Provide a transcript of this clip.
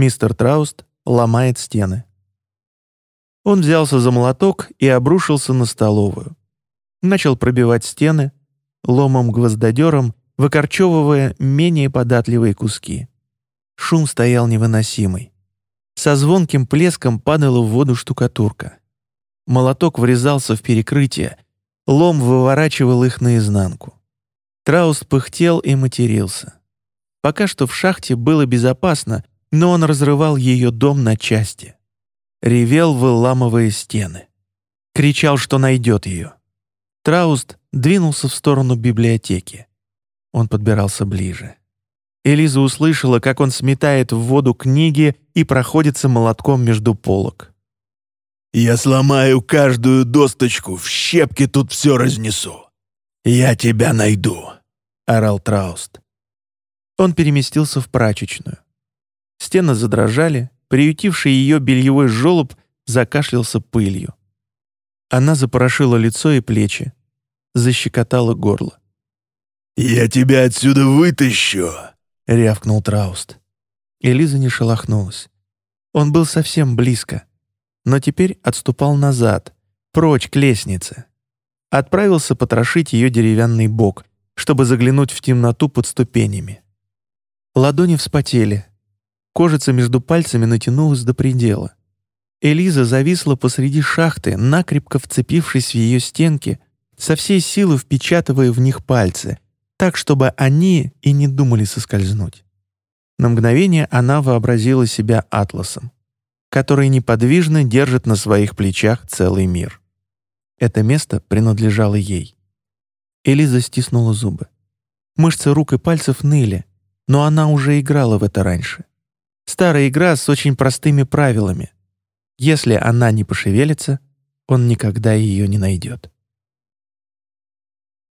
Мистер Трауст ломает стены. Он взялся за молоток и обрушился на столовую. Начал пробивать стены, ломом-гвоздодером, выкорчевывая менее податливые куски. Шум стоял невыносимый. Со звонким плеском падала в воду штукатурка. Молоток врезался в перекрытие, лом выворачивал их наизнанку. Трауст пыхтел и матерился. Пока что в шахте было безопасно, но он разрывал ее дом на части. Ревел, выламывая стены. Кричал, что найдет ее. Трауст двинулся в сторону библиотеки. Он подбирался ближе. Элиза услышала, как он сметает в воду книги и проходится молотком между полок. «Я сломаю каждую досточку, в щепки тут все разнесу. Я тебя найду», — орал Трауст. Он переместился в прачечную. Стены задрожали, приютивший ее бельевой желоб закашлялся пылью. Она запорошила лицо и плечи, защекотала горло. «Я тебя отсюда вытащу!» — рявкнул Трауст. Элиза не шелохнулась. Он был совсем близко, но теперь отступал назад, прочь к лестнице. Отправился потрошить ее деревянный бок, чтобы заглянуть в темноту под ступенями. Ладони вспотели. Кожица между пальцами натянулась до предела. Элиза зависла посреди шахты, накрепко вцепившись в ее стенки, со всей силы впечатывая в них пальцы — так, чтобы они и не думали соскользнуть. На мгновение она вообразила себя атласом, который неподвижно держит на своих плечах целый мир. Это место принадлежало ей. Элиза стиснула зубы. Мышцы рук и пальцев ныли, но она уже играла в это раньше. Старая игра с очень простыми правилами. Если она не пошевелится, он никогда ее не найдет.